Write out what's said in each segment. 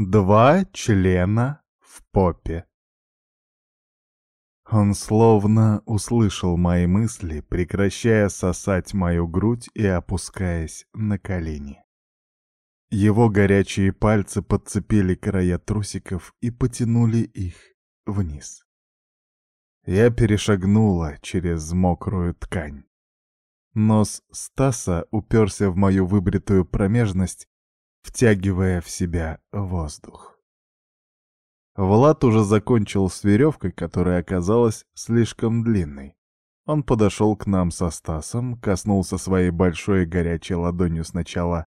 Два члена в попе. Он словно услышал мои мысли, прекращая сосать мою грудь и опускаясь на колени. Его горячие пальцы подцепили края трусиков и потянули их вниз. Я перешагнула через мокрую ткань. Нос Стаса уперся в мою выбритую промежность, втягивая в себя воздух. Влад уже закончил с веревкой, которая оказалась слишком длинной. Он подошел к нам со Стасом, коснулся своей большой горячей ладонью сначала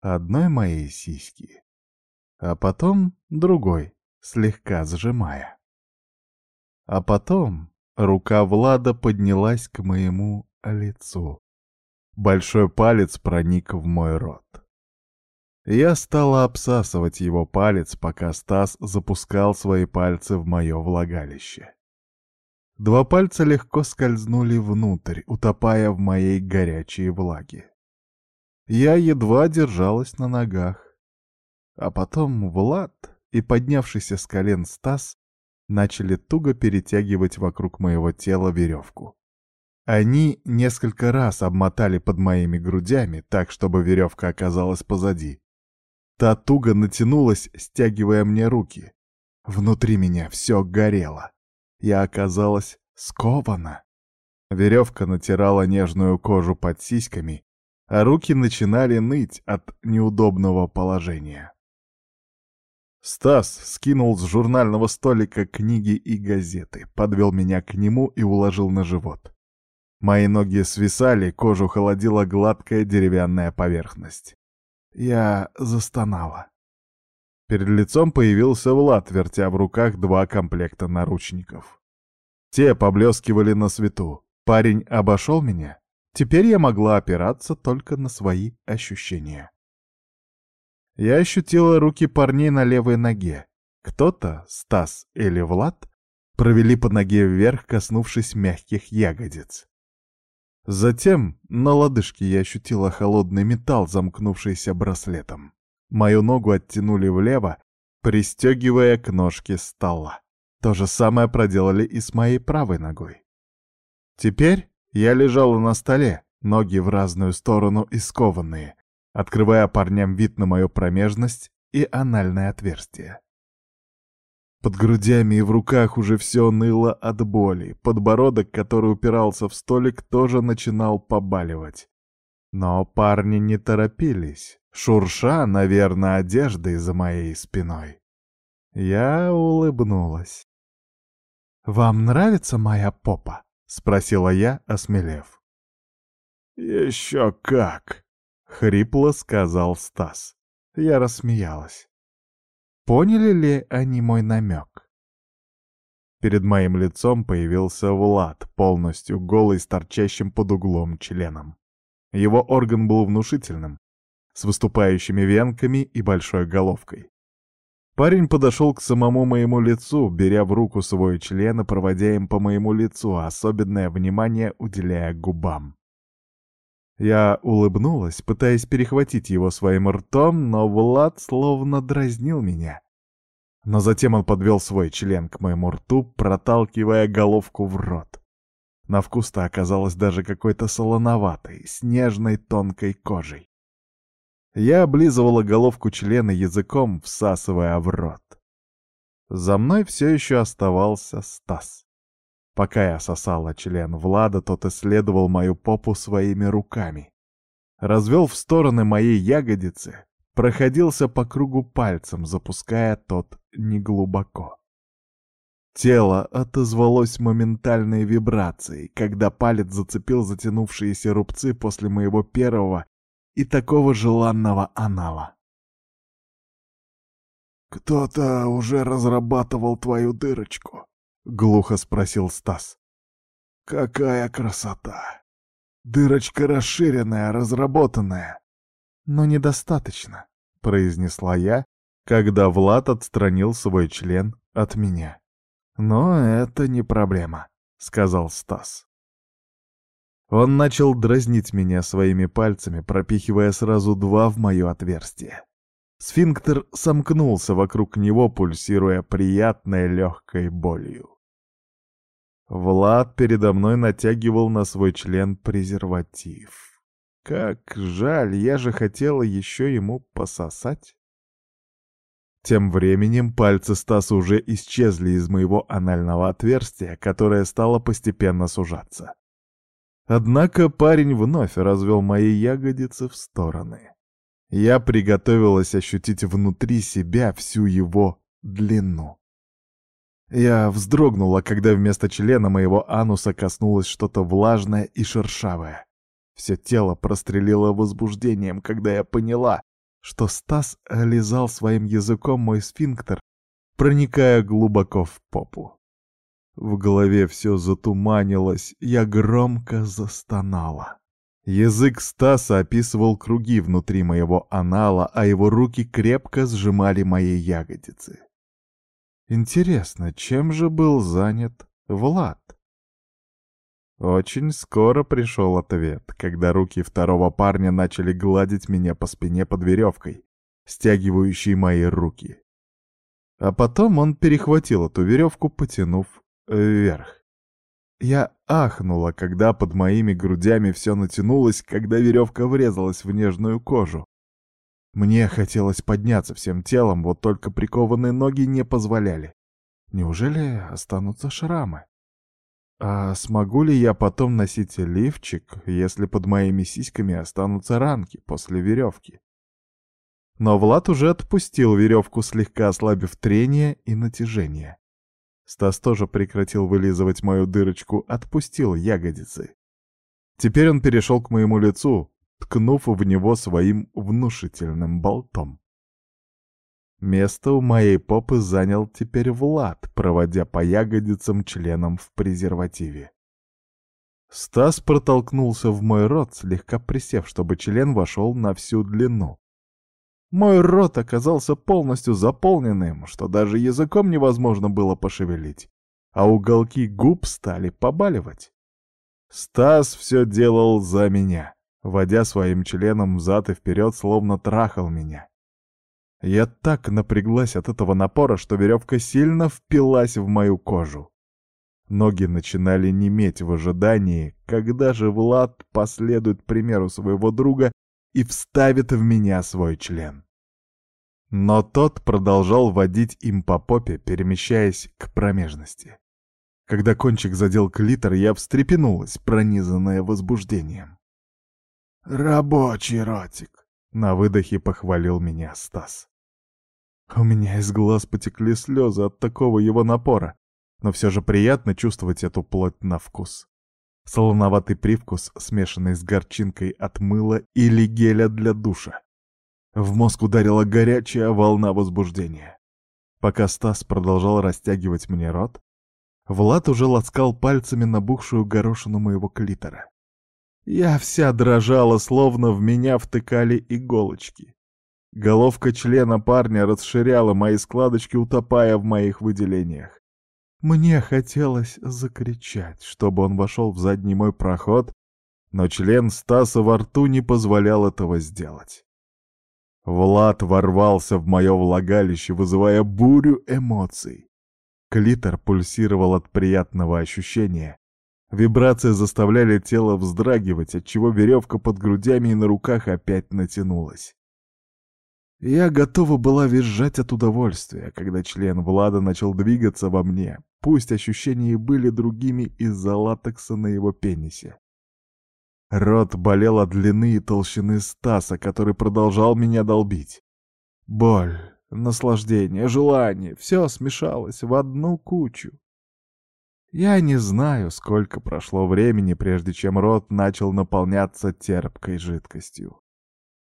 одной моей сиськи, а потом другой, слегка сжимая. А потом рука Влада поднялась к моему лицу. Большой палец проник в мой рот. Я стала обсасывать его палец, пока Стас запускал свои пальцы в мое влагалище. Два пальца легко скользнули внутрь, утопая в моей горячей влаге. Я едва держалась на ногах. А потом Влад и поднявшийся с колен Стас начали туго перетягивать вокруг моего тела веревку. Они несколько раз обмотали под моими грудями, так, чтобы веревка оказалась позади. Та туго натянулась, стягивая мне руки. Внутри меня все горело. Я оказалась скована. Веревка натирала нежную кожу под сиськами, а руки начинали ныть от неудобного положения. Стас скинул с журнального столика книги и газеты, подвел меня к нему и уложил на живот. Мои ноги свисали, кожу холодила гладкая деревянная поверхность. Я застонала. Перед лицом появился Влад, вертя в руках два комплекта наручников. Те поблескивали на свету. Парень обошел меня. Теперь я могла опираться только на свои ощущения. Я ощутила руки парней на левой ноге. Кто-то, Стас или Влад, провели по ноге вверх, коснувшись мягких ягодиц. Затем на лодыжке я ощутила холодный металл, замкнувшийся браслетом. Мою ногу оттянули влево, пристегивая к ножке стола. То же самое проделали и с моей правой ногой. Теперь я лежала на столе, ноги в разную сторону и скованные, открывая парням вид на мою промежность и анальное отверстие. Под грудями и в руках уже все ныло от боли. Подбородок, который упирался в столик, тоже начинал побаливать. Но парни не торопились, шурша, наверное, одеждой за моей спиной. Я улыбнулась. «Вам нравится моя попа?» — спросила я, осмелев. «Еще как!» — хрипло сказал Стас. Я рассмеялась. Поняли ли они мой намек? Перед моим лицом появился Влад, полностью голый с торчащим под углом членом. Его орган был внушительным, с выступающими венками и большой головкой. Парень подошел к самому моему лицу, беря в руку свой член и проводя им по моему лицу, особенное внимание уделяя губам. Я улыбнулась, пытаясь перехватить его своим ртом, но Влад словно дразнил меня. Но затем он подвел свой член к моему рту, проталкивая головку в рот. На вкус-то оказалось даже какой-то солоноватой, с нежной тонкой кожей. Я облизывала головку члена языком, всасывая в рот. За мной все еще оставался Стас. Пока я сосала член Влада, тот исследовал мою попу своими руками. Развел в стороны моей ягодицы, проходился по кругу пальцем, запуская тот неглубоко. Тело отозвалось моментальной вибрацией, когда палец зацепил затянувшиеся рубцы после моего первого и такого желанного анала. «Кто-то уже разрабатывал твою дырочку», — глухо спросил Стас. «Какая красота! Дырочка расширенная, разработанная, но недостаточно», — произнесла я, когда Влад отстранил свой член от меня. «Но это не проблема», — сказал Стас. Он начал дразнить меня своими пальцами, пропихивая сразу два в мое отверстие. Сфинктер сомкнулся вокруг него, пульсируя приятной легкой болью. Влад передо мной натягивал на свой член презерватив. Как жаль, я же хотела еще ему пососать. Тем временем пальцы Стаса уже исчезли из моего анального отверстия, которое стало постепенно сужаться. Однако парень вновь развел мои ягодицы в стороны. Я приготовилась ощутить внутри себя всю его длину. Я вздрогнула, когда вместо члена моего ануса коснулось что-то влажное и шершавое. Все тело прострелило возбуждением, когда я поняла, что Стас лизал своим языком мой сфинктер, проникая глубоко в попу. В голове все затуманилось, я громко застонала. Язык Стаса описывал круги внутри моего анала, а его руки крепко сжимали мои ягодицы. Интересно, чем же был занят Влад? Очень скоро пришел ответ, когда руки второго парня начали гладить меня по спине под веревкой, стягивающей мои руки. А потом он перехватил эту веревку, потянув вверх. Я ахнула, когда под моими грудями все натянулось, когда веревка врезалась в нежную кожу. Мне хотелось подняться всем телом, вот только прикованные ноги не позволяли. Неужели останутся шрамы? А смогу ли я потом носить лифчик, если под моими сиськами останутся ранки после веревки? Но Влад уже отпустил веревку, слегка ослабив трение и натяжение. Стас тоже прекратил вылизывать мою дырочку, отпустил ягодицы. Теперь он перешел к моему лицу, ткнув в него своим внушительным болтом. Место у моей попы занял теперь Влад, проводя по ягодицам членом в презервативе. Стас протолкнулся в мой рот, слегка присев, чтобы член вошел на всю длину. Мой рот оказался полностью заполненным, что даже языком невозможно было пошевелить, а уголки губ стали побаливать. Стас все делал за меня, водя своим членом взад и вперед, словно трахал меня. Я так напряглась от этого напора, что веревка сильно впилась в мою кожу. Ноги начинали неметь в ожидании, когда же Влад последует примеру своего друга и вставит в меня свой член. Но тот продолжал водить им по попе, перемещаясь к промежности. Когда кончик задел клитор, я встрепенулась, пронизанная возбуждением. «Рабочий ротик!» — на выдохе похвалил меня Стас. У меня из глаз потекли слезы от такого его напора, но все же приятно чувствовать эту плоть на вкус. Солоноватый привкус, смешанный с горчинкой от мыла или геля для душа. В мозг ударила горячая волна возбуждения. Пока Стас продолжал растягивать мне рот, Влад уже ласкал пальцами набухшую горошину моего клитора. Я вся дрожала, словно в меня втыкали иголочки. Головка члена парня расширяла мои складочки, утопая в моих выделениях. Мне хотелось закричать, чтобы он вошел в задний мой проход, но член Стаса во рту не позволял этого сделать. Влад ворвался в мое влагалище, вызывая бурю эмоций. Клитор пульсировал от приятного ощущения. Вибрации заставляли тело вздрагивать, отчего веревка под грудями и на руках опять натянулась. Я готова была визжать от удовольствия, когда член Влада начал двигаться во мне, пусть ощущения и были другими из-за латекса на его пенисе. Рот болел от длины и толщины Стаса, который продолжал меня долбить. Боль, наслаждение, желание — все смешалось в одну кучу. Я не знаю, сколько прошло времени, прежде чем рот начал наполняться терпкой жидкостью.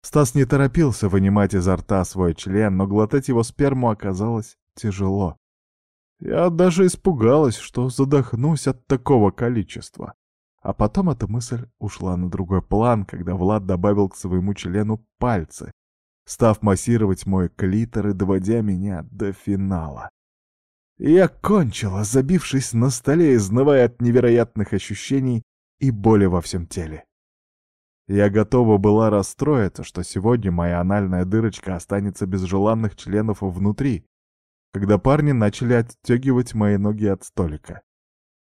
Стас не торопился вынимать изо рта свой член, но глотать его сперму оказалось тяжело. Я даже испугалась, что задохнусь от такого количества. А потом эта мысль ушла на другой план, когда Влад добавил к своему члену пальцы, став массировать мой клитор и доводя меня до финала. Я кончила, забившись на столе, изнывая от невероятных ощущений и боли во всем теле. Я готова была расстроиться, что сегодня моя анальная дырочка останется без желанных членов внутри, когда парни начали отстегивать мои ноги от столика.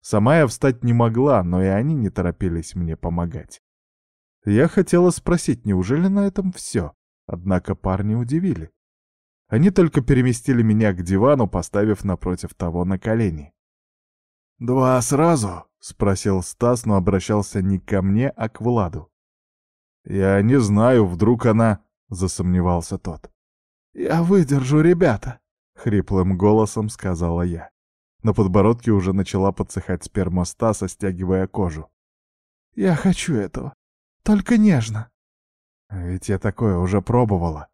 Сама я встать не могла, но и они не торопились мне помогать. Я хотела спросить, неужели на этом все? Однако парни удивили. Они только переместили меня к дивану, поставив напротив того на колени. «Два сразу?» — спросил Стас, но обращался не ко мне, а к Владу. «Я не знаю, вдруг она...» — засомневался тот. «Я выдержу, ребята», — хриплым голосом сказала я. На подбородке уже начала подсыхать сперма Стаса, стягивая кожу. «Я хочу этого. Только нежно». Ведь я такое уже пробовала.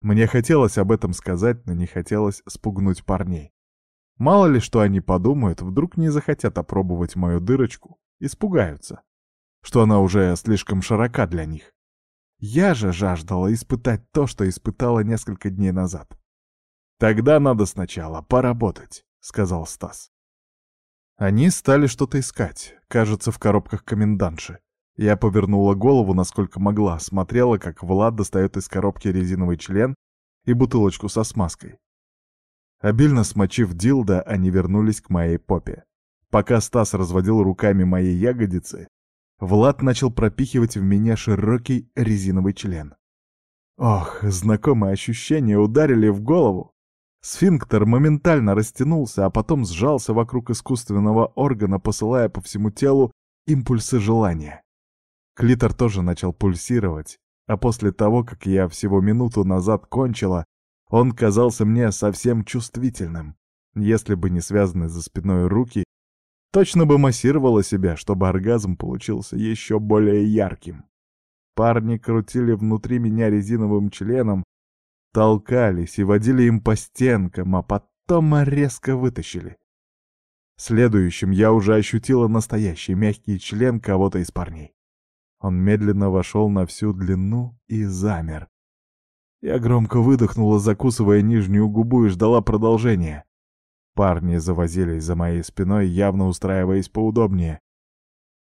Мне хотелось об этом сказать, но не хотелось спугнуть парней. Мало ли, что они подумают, вдруг не захотят опробовать мою дырочку, испугаются, что она уже слишком широка для них. Я же жаждала испытать то, что испытала несколько дней назад. «Тогда надо сначала поработать», — сказал Стас. Они стали что-то искать, кажется, в коробках комендантши. Я повернула голову, насколько могла, смотрела, как Влад достает из коробки резиновый член и бутылочку со смазкой. Обильно смочив дилда, они вернулись к моей попе. Пока Стас разводил руками мои ягодицы, Влад начал пропихивать в меня широкий резиновый член. Ох, знакомые ощущения ударили в голову. Сфинктер моментально растянулся, а потом сжался вокруг искусственного органа, посылая по всему телу импульсы желания. Клитор тоже начал пульсировать, а после того, как я всего минуту назад кончила, он казался мне совсем чувствительным. Если бы не связаны за спиной руки, точно бы массировала себя, чтобы оргазм получился еще более ярким. Парни крутили внутри меня резиновым членом, толкались и водили им по стенкам, а потом резко вытащили. Следующим я уже ощутила настоящий мягкий член кого-то из парней. Он медленно вошел на всю длину и замер. Я громко выдохнула, закусывая нижнюю губу и ждала продолжения. Парни завозились за моей спиной, явно устраиваясь поудобнее.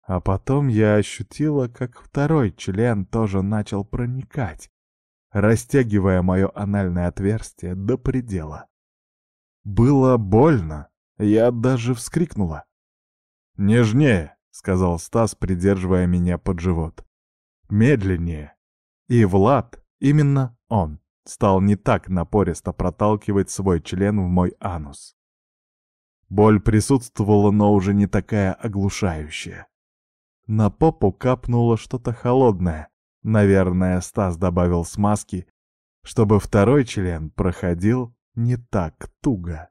А потом я ощутила, как второй член тоже начал проникать, растягивая мое анальное отверстие до предела. Было больно, я даже вскрикнула. «Нежнее!» — сказал Стас, придерживая меня под живот. «Медленнее». И Влад, именно он, стал не так напористо проталкивать свой член в мой анус. Боль присутствовала, но уже не такая оглушающая. На попу капнуло что-то холодное. Наверное, Стас добавил смазки, чтобы второй член проходил не так туго.